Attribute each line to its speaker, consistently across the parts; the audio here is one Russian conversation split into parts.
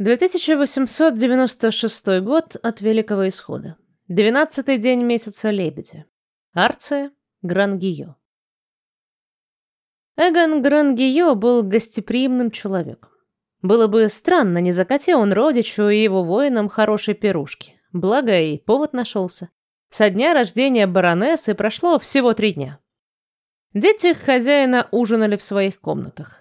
Speaker 1: 2896 год от Великого Исхода. Двенадцатый день месяца Лебедя. Арция, Грангио. Эгон Грангио был гостеприимным человеком. Было бы странно, не закатил он родичу и его воинам хорошей пирушки. Благо и повод нашелся. Со дня рождения баронессы прошло всего три дня. Дети хозяина ужинали в своих комнатах.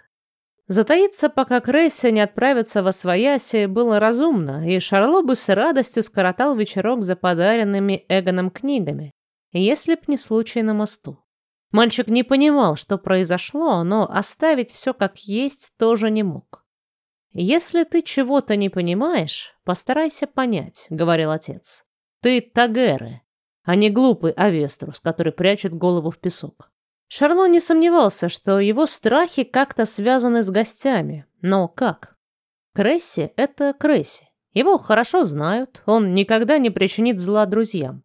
Speaker 1: Затаиться, пока Крейси не отправится во свояси, было разумно, и Шарло бы с радостью скоротал вечерок за подаренными Эгоном книгами, если б не случай на мосту. Мальчик не понимал, что произошло, но оставить все как есть тоже не мог. «Если ты чего-то не понимаешь, постарайся понять», — говорил отец. «Ты Тагеры, а не глупый Авеструс, который прячет голову в песок. Шарло не сомневался, что его страхи как-то связаны с гостями. Но как? Кресси — это Кресси. Его хорошо знают, он никогда не причинит зла друзьям.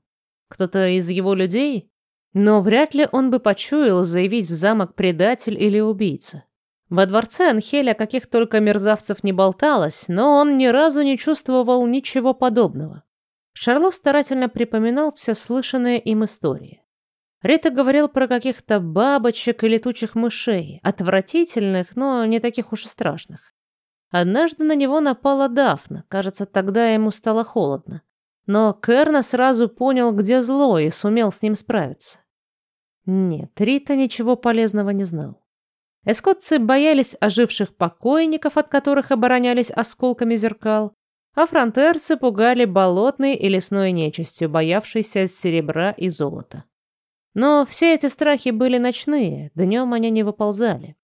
Speaker 1: Кто-то из его людей? Но вряд ли он бы почуял заявить в замок предатель или убийца. Во дворце Анхеля каких только мерзавцев не болталось, но он ни разу не чувствовал ничего подобного. Шарло старательно припоминал все слышанные им истории. Рита говорил про каких-то бабочек и летучих мышей, отвратительных, но не таких уж и страшных. Однажды на него напала Дафна, кажется, тогда ему стало холодно. Но Керна сразу понял, где зло, и сумел с ним справиться. Нет, Рита ничего полезного не знал. Эскотцы боялись оживших покойников, от которых оборонялись осколками зеркал, а фронтерцы пугали болотной и лесной нечистью, боявшейся серебра и золота. Но все эти страхи были ночные, днем они не выползали.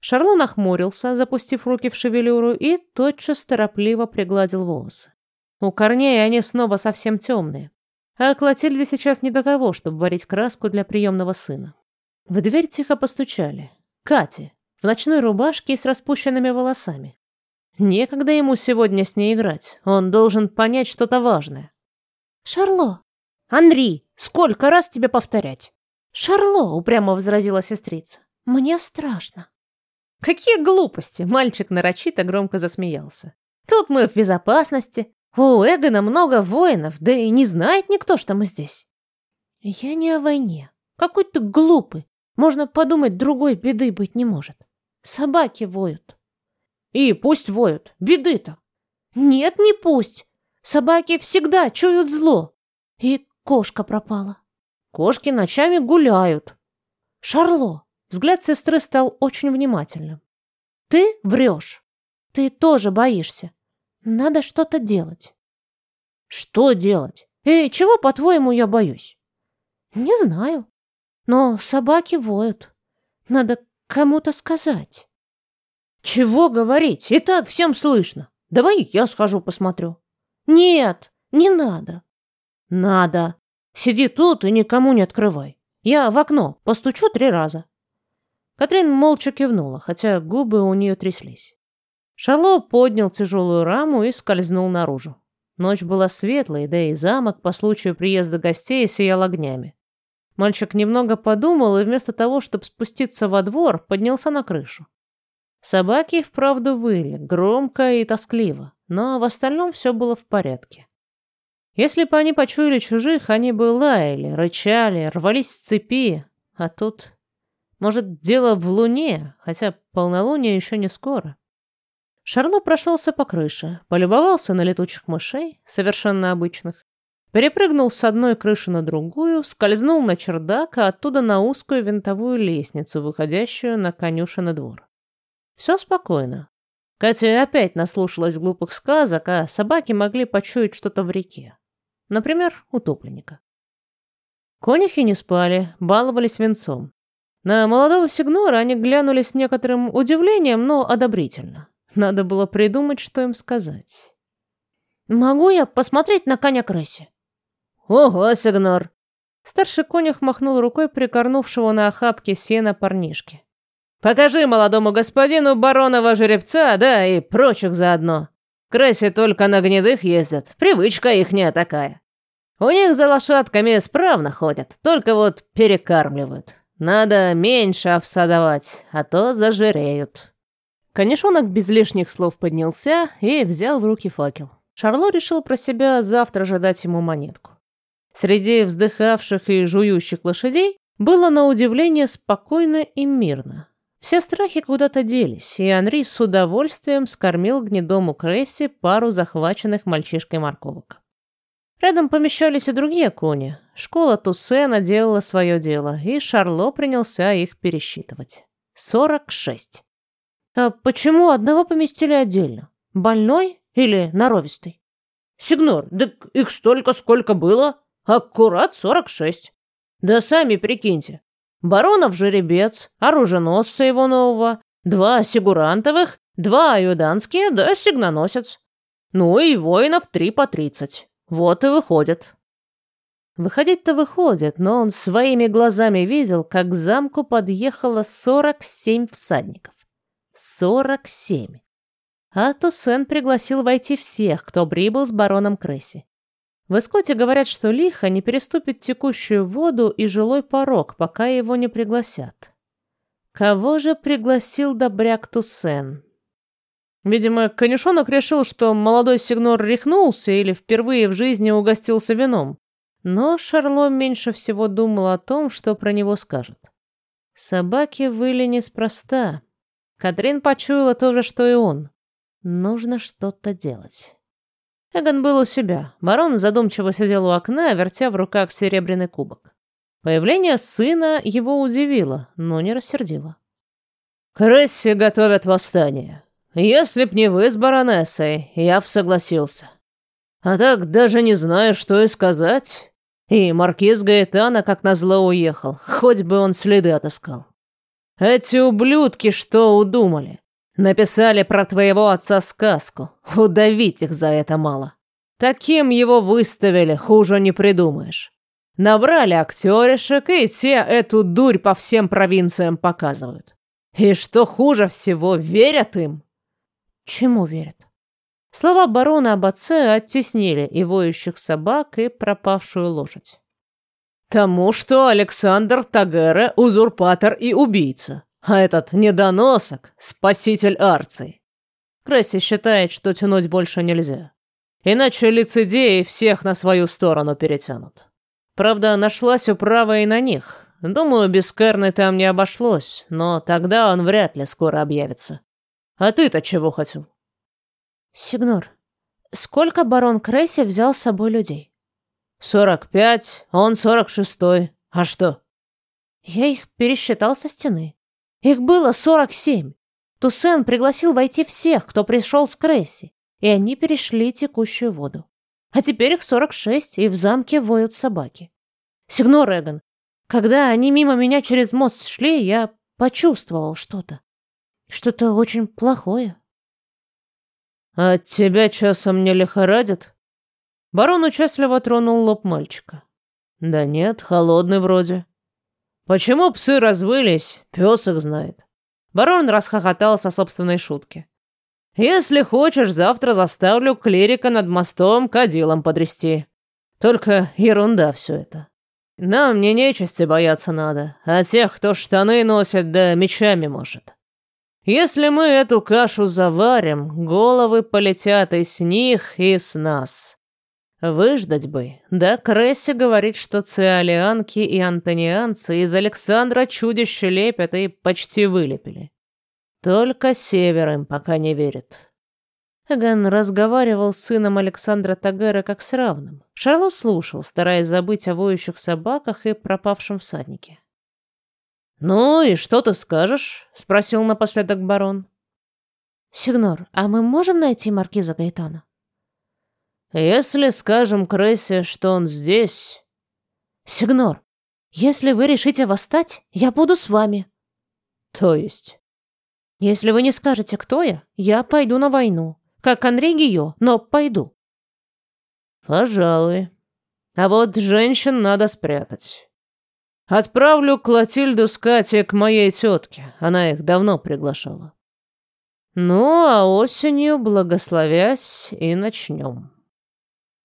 Speaker 1: Шарло нахмурился, запустив руки в шевелюру, и тотчас торопливо пригладил волосы. У корней они снова совсем темные. А Клотильде сейчас не до того, чтобы варить краску для приемного сына. В дверь тихо постучали. Кате, в ночной рубашке и с распущенными волосами. Некогда ему сегодня с ней играть. Он должен понять что-то важное.
Speaker 2: «Шарло!» «Андрей, сколько раз тебе повторять?»
Speaker 1: «Шарло!» — упрямо возразила сестрица. «Мне страшно». «Какие глупости!» — мальчик нарочито громко засмеялся. «Тут мы в безопасности. У Эгона много воинов, да и не знает никто, что мы здесь». «Я не о войне. Какой ты глупый. Можно подумать, другой беды быть не может. Собаки воют». «И пусть воют. Беды-то». «Нет, не пусть. Собаки всегда чуют зло. И Кошка пропала. Кошки ночами гуляют. Шарло. Взгляд сестры стал очень внимательным. Ты врешь. Ты тоже боишься. Надо что-то делать. Что делать? Эй, чего, по-твоему, я боюсь? Не знаю. Но собаки воют. Надо кому-то сказать. Чего говорить? И так всем слышно. Давай я схожу посмотрю. Нет, не надо. Надо. Сиди тут и никому не открывай. Я в окно постучу три раза. Катрин молча кивнула, хотя губы у нее тряслись. Шарло поднял тяжелую раму и скользнул наружу. Ночь была светлой, да и замок по случаю приезда гостей сиял огнями. Мальчик немного подумал и вместо того, чтобы спуститься во двор, поднялся на крышу. Собаки вправду выли, громко и тоскливо, но в остальном все было в порядке. Если бы они почуяли чужих, они бы лаяли, рычали, рвались с цепи. А тут... Может, дело в луне, хотя полнолуние еще не скоро. Шарло прошелся по крыше, полюбовался на летучих мышей, совершенно обычных, перепрыгнул с одной крыши на другую, скользнул на чердак, а оттуда на узкую винтовую лестницу, выходящую на конюшенный двор. Все спокойно. Катя опять наслушалась глупых сказок, а собаки могли почуять что-то в реке. Например, утопленника. Конюхи не спали, баловались венцом. На молодого сигнора они глянули с некоторым удивлением, но одобрительно. Надо было придумать, что им сказать. «Могу я посмотреть на коня Кресси?» «Ого, сигнор!» Старший конюх махнул рукой прикорнувшего на охапке сена парнишки. «Покажи молодому господину баронова жеребца, да и прочих заодно. Кресси только на гнедых ездят, привычка ихняя такая. У них за лошадками справно ходят, только вот перекармливают. Надо меньше овса давать, а то зажиреют». Конешонок без лишних слов поднялся и взял в руки факел. Шарло решил про себя завтра же дать ему монетку. Среди вздыхавших и жующих лошадей было на удивление спокойно и мирно. Все страхи куда-то делись, и Анри с удовольствием скормил гнедому Кресси пару захваченных мальчишкой морковок. Рядом помещались и другие кони. Школа Туссена делала свое дело, и Шарло принялся их пересчитывать. Сорок шесть. А почему одного поместили отдельно? Больной или норовистый?
Speaker 2: Сигнор, да их столько, сколько было. Аккурат сорок шесть. Да сами прикиньте. Баронов жеребец, оруженосца его нового, два сигурантовых, два аюданские, да сигноносец. Ну и воинов три по тридцать. Вот и выходит.
Speaker 1: Выходить-то выходит, но он своими глазами видел, как к замку подъехало сорок семь всадников. Сорок семь. А Туссен пригласил войти всех, кто прибыл с бароном Кресси. В Эскоте говорят, что лихо не переступит текущую воду и жилой порог, пока его не пригласят. Кого же пригласил добряк Туссен? Видимо, конюшонок решил, что молодой сигнор рехнулся или впервые в жизни угостился вином. Но Шарло меньше всего думал о том, что про него скажут. Собаки выли неспроста. Катрин почуяла то же, что и он. Нужно что-то делать. Эгон был у себя. Барон задумчиво сидел у окна, вертя в руках серебряный кубок. Появление сына его удивило, но не рассердило.
Speaker 2: «Кресси готовят восстание. Если б не вы с баронессой, я б согласился. А так даже не знаю, что и сказать. И маркиз Гаэтана как назло уехал, хоть бы он следы отыскал. Эти ублюдки что удумали? Написали про твоего отца сказку. Удавить их за это мало. Таким его выставили, хуже не придумаешь. Набрали актеришек, и те эту дурь по всем провинциям показывают. И что хуже всего, верят им.
Speaker 1: Чему верят? Слова барона об отце оттеснили и воющих собак, и пропавшую лошадь.
Speaker 2: Тому, что Александр Тагера – узурпатор и убийца. А этот недоносок — спаситель Арции.
Speaker 1: Кресси считает, что тянуть больше нельзя.
Speaker 2: Иначе лицедеи всех на свою сторону перетянут. Правда, нашлась управа и на них. Думаю, без Керны там не обошлось, но тогда он вряд ли скоро объявится. А ты-то чего хотел?
Speaker 1: Сигнор, сколько барон Кресси взял с собой людей?
Speaker 2: Сорок пять, он сорок шестой. А что?
Speaker 1: Я их пересчитал со стены. Их было сорок семь. Туссен пригласил войти всех, кто пришел с Кресси, и они перешли текущую воду. А теперь их сорок шесть, и в замке воют собаки. Сигнор Эгон, когда они мимо меня через мост шли, я почувствовал что-то. Что-то очень плохое.
Speaker 2: «От тебя часом не лихорадит?» Барон участливо тронул лоб мальчика. «Да нет, холодный вроде». Почему псы развылись, пес их знает. Барон расхохотался собственной шутке. Если хочешь, завтра заставлю клирика над мостом кадилом подрести. Только ерунда все это. Нам не нечисти бояться надо, а тех, кто штаны носит, да мечами может. Если мы эту кашу заварим, головы полетят и с них, и с нас. Выждать бы. Да, Кресси говорит, что циолианки и антонианцы из Александра чудище лепят и почти вылепили. Только север им пока не верит. Эгон разговаривал с сыном Александра Тагера как с равным. Шарло слушал, стараясь забыть о воющих собаках и пропавшем всаднике. «Ну и что ты скажешь?» — спросил напоследок барон.
Speaker 1: «Сигнор, а мы можем найти маркиза Гайтана?»
Speaker 2: Если скажем Крессе, что он здесь...
Speaker 1: Сигнор, если вы решите восстать, я буду с вами.
Speaker 2: То есть?
Speaker 1: Если вы не скажете, кто я, я пойду на войну. Как Андрей Гио, но пойду.
Speaker 2: Пожалуй. А вот женщин надо спрятать. Отправлю Клотильду с Катей к моей тетке. Она их давно приглашала. Ну, а осенью, благословясь, и начнем.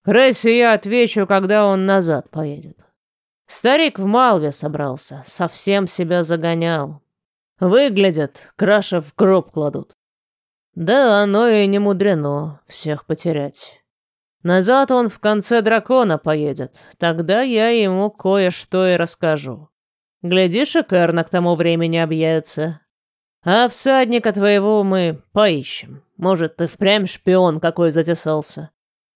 Speaker 2: Крейсе я отвечу, когда он назад поедет. Старик в Малве собрался, совсем себя загонял. Выглядят, краши в гроб кладут. Да, оно и не мудрено всех потерять. Назад он в конце дракона поедет. Тогда я ему кое-что и расскажу. Глядишь, и Керна к тому времени объявится. А всадника твоего мы поищем. Может, ты впрямь шпион какой затесался.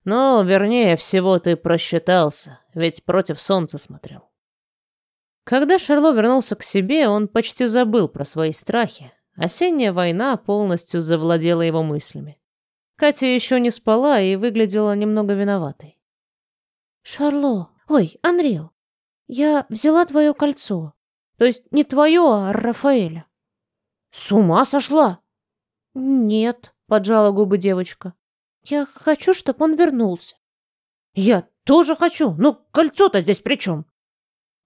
Speaker 2: Но, вернее всего, ты просчитался, ведь против солнца смотрел.
Speaker 1: Когда Шарло вернулся к себе, он почти забыл про свои страхи. Осенняя война полностью завладела его мыслями. Катя еще не спала и выглядела немного виноватой. «Шарло, ой, Анрио, я взяла твое кольцо. То есть не твое, а Рафаэля».
Speaker 2: «С ума сошла?»
Speaker 1: «Нет», — поджала губы девочка. «Я хочу, чтобы он вернулся».
Speaker 2: «Я тоже хочу, но кольцо-то здесь при чем?»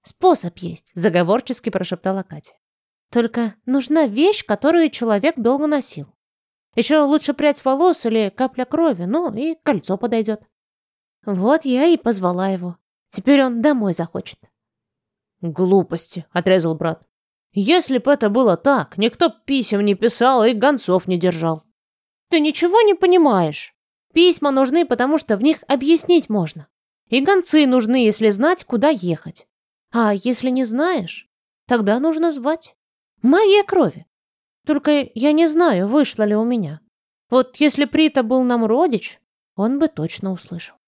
Speaker 1: «Способ есть», — заговорчески прошептала Катя. «Только нужна вещь, которую человек долго носил. Еще лучше прядь волос или капля крови, ну и кольцо подойдет. Вот я и позвала его. Теперь он домой захочет.
Speaker 2: Глупости, отрезал брат. Если бы это было так, никто писем не писал и гонцов не держал.
Speaker 1: Ты ничего не понимаешь. Письма нужны, потому что в них объяснить можно. И гонцы нужны, если знать, куда ехать. А если не знаешь, тогда нужно звать. Магия крови. Только я не знаю, вышло ли у меня. Вот если Прита был нам родич, он бы точно услышал.